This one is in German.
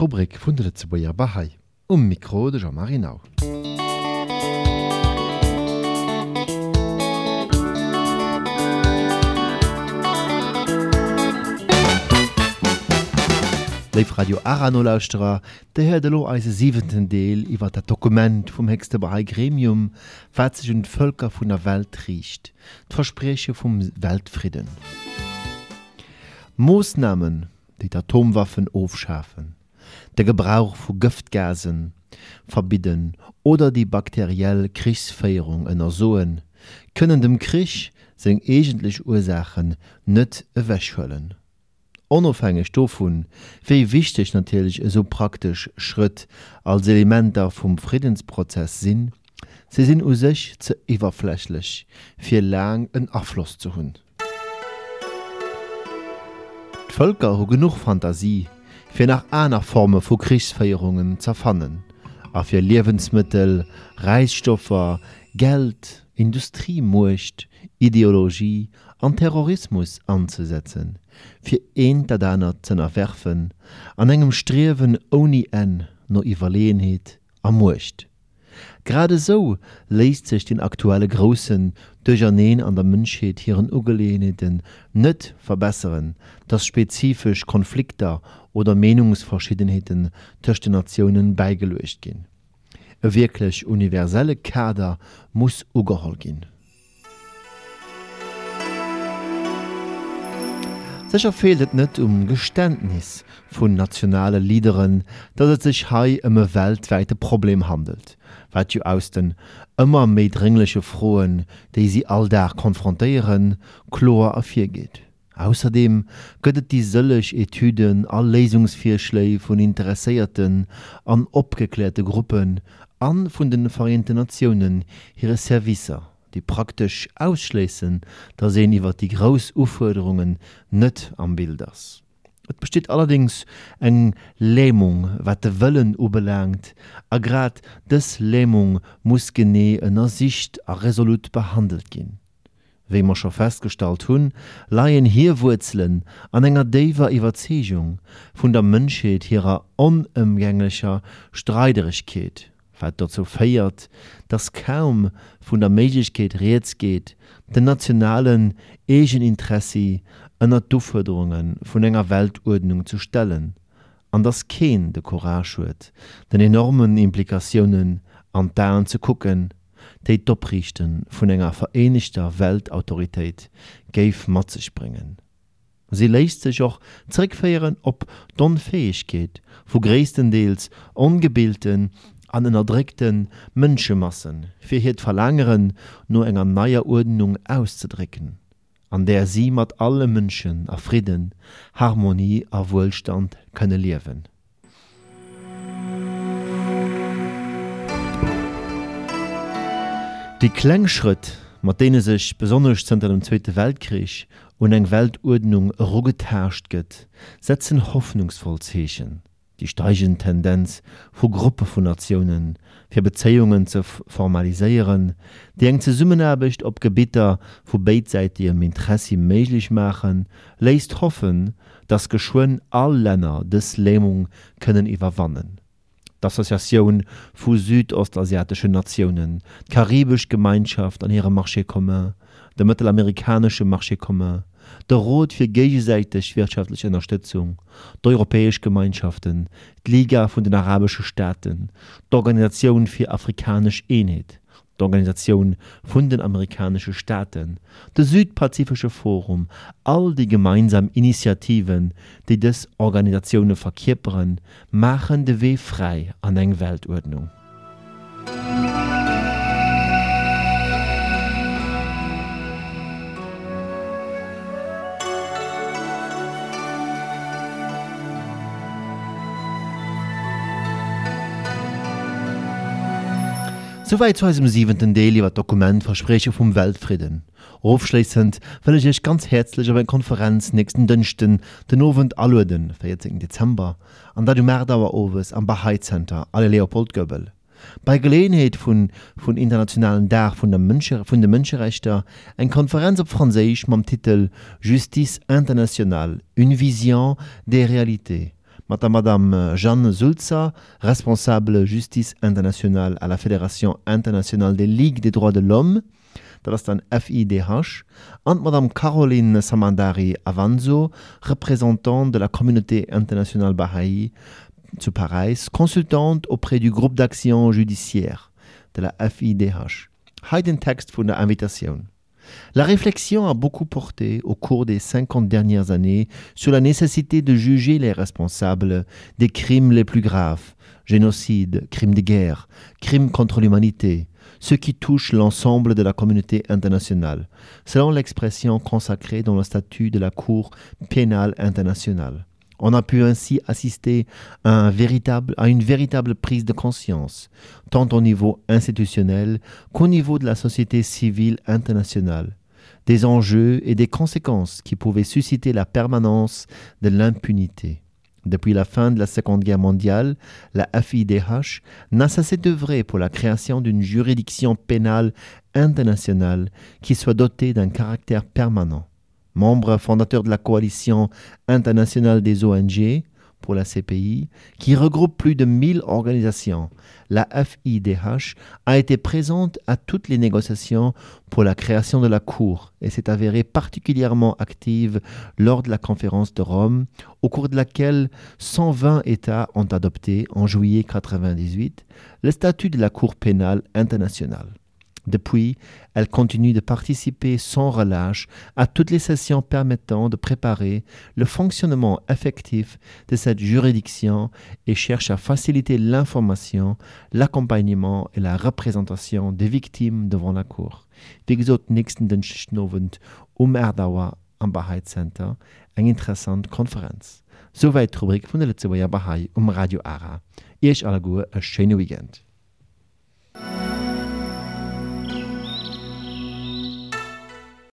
Rubrik vun de Letzebauer Bahai. Um Mikro de Jean-Marie Nau. Leif Radio Arano Lausterer, der de lo eise siebenten Deel iwwer dat Dokument vom höchsten Bahai Gremium, wat sich und Völker vun der Welt riecht, d'Verspreche vom Weltfrieden. Moosnamen, die Atomwaffen aufschaffen, der Gebrauch von Giftgasen verbieten oder die bakterielle Kriegsfeierung ersoen, können dem Krieg seine eigentliche Ursachen nicht wegholen. Unabhängig davon, wie wichtig natürlich so praktisch Schritt als Elementer vom Friedensprozess sind, sie sind aus sich zu überflächlich, für lang einen Abschluss zu. Die Völker haben genug Fantasie, für nach einer Form von Kriegsfeierungen zu fannen, a für Lebensmittel, Reisstoffe, Geld, Industriemucht, Ideologie an Terrorismus anzusetzen, für een dat aner zu erwerfen, an engem Streven ohne en no Überlegenheit am Grade so leist sich den aktuelle Grossen Dejaneen an der Mënscheet hireieren Ugeleenheden nett verbeeren, dat spezifisch Konflikter oder Menungsverschiedenheeten töchte Nationen beigelecht gin. E wirklich universelle Kader muss ugeholll ginn. Secher fehlet net um Geständnis vun nationale Liederen, dat et sich hai ëmme weltweite Problem handelt, wat jo aus den ëmmer méi dringliche Froen, déi sie alldag konfrontéieren, chlor afir geht. Außerdem gëtt die sëllech Etüden all Lesungsvierschlei vun Interesseierten an opgeklärte Gruppen an vun den Vereinten Nationen hire Servicer die praktisch ausschließen, da sehen iwwer die Großaufforderungen Uforderungen net am Bilders. Es besteht allerdings eng Lähmung, wat de Wëllen ubelangt, a grad des Lähmung muss gené ënner Sicht a resolut behandelt ginn. Wie mar schon festgestellt hunn, laien hier Wurzeln an enger déiwer Überzeugung von der Menschheit ihrer unumgänglicher Streiterigkeit. Wat dazu feiert, dass kaum von der Möglichkeit reds geht, den nationalen Egeninteresse einer Duforderungen von enger Weltordnung zu stellen, an das kein de Courage huet, den enormen Implikationen an daran zu gucken, die Doprichten von enger vereinigter Weltautorität geif mat sich bringen. Sie lässt sich auch zurückfeieren ob Donfähigkeit, wo größtenteils ungebildeten an den erdrückten Mënschemassen fir hiet verlangeren no enger neier Ordnung auszudrücken, an der sie mat alle Mënschen a Frieden, Harmonie a Wohlstand könne liewen. Die Kklengschritt, mat dee sech besonnech zenter dem Zweite Weltkrieg und eng Weltordnung ruggeherrscht gëtt, setzen hoffnungsvoll Zeechen die steigende Tendenz vu Gruppe von Nationen fir Bezeungen zu formalisieren, die eng ze Summenerbecht op Gebieter vu beidseitigem Interesse méiglich machen, lässt hoffen, dass geschwoen all Länder des Lähmung können überwannen. D'Assoziation vu südostasiatische Nationen, Karibisch Gemeinschaft an ihre Marché commun, der mittelamerikanische Marché commun, der Rot für gegenseitig wirtschaftliche Unterstützung, die europäischen Gemeinschaften, die Liga von den arabischen Staaten, die Organisation für afrikanische Einheit, die Organisation von den amerikanischen Staaten, das Südpazifische Forum, all die gemeinsamen Initiativen, die das Organisationen verkörpern, machen den Weg frei an eine Weltordnung. Soweit zu unserem siebenten Teil über Dokument Versprechen vom Weltfrieden. Aufschließend will ich euch ganz herzlich auf eine Konferenz nächsten Dünsten, den Abend anladen, 14. Dezember, an der du Merdauer Oves am Bahai Center, alle Leopold Göbel. Bei Gelegenheit von, von internationalen Tag von der, Menschen, von der Menschenrechte eine Konferenz auf Französisch mit dem Titel Justice internationale, une vision des réalités der Madame Jeanne Sulza, responsable Justice internationale à la Fédération internationale des ligues des droits de l'homme, ist dann FIDH, und Madame Caroline Samandari Avanzo, représentante de la communauté internationale Baha'i zu Paris, consultante auprès du groupe d'action judiciaire de la FIDH. Hier den Text von der Invitation. La réflexion a beaucoup porté au cours des 50 dernières années sur la nécessité de juger les responsables des crimes les plus graves, génocide, crimes de guerre, crimes contre l'humanité, ce qui touche l'ensemble de la communauté internationale, selon l'expression consacrée dans le statut de la Cour pénale internationale. On a pu ainsi assister à, une véritable prise de conscience, tant au niveau institutionnel qu'au niveau de la société civile internationale, des enjeux et des conséquences qui pouvaient susciter la permanence de l'impunité. Depuis la fin de la Seconde Guerre mondiale, la FIDH n'a cessé d'œuvrer pour la création d'une juridiction pénale internationale qui soit dotée d'un caractère permanent. Membre fondateur de la coalition internationale des ONG, pour la CPI, qui regroupe plus de 1000 organisations, la FIDH a été présente à toutes les négociations pour la création de la Cour et s'est avérée particulièrement active lors de la conférence de Rome, au cours de laquelle 120 États ont adopté en juillet 1998 le statut de la Cour pénale internationale. Depuis, elle continue de participer sans relâche à toutes les sessions permettant de préparer le fonctionnement effectif de cette juridiction et cherche à faciliter l'information, l'accompagnement et la représentation des victimes devant la Cour. Wie gesagt, nächsten Dienstagabend um Erdauer am Bahai Center eine interessante Konferenz. Soweit die Rubrik von der Letzte Bahai um Radio Ara. Ich alle gut, ein schönes Weekend.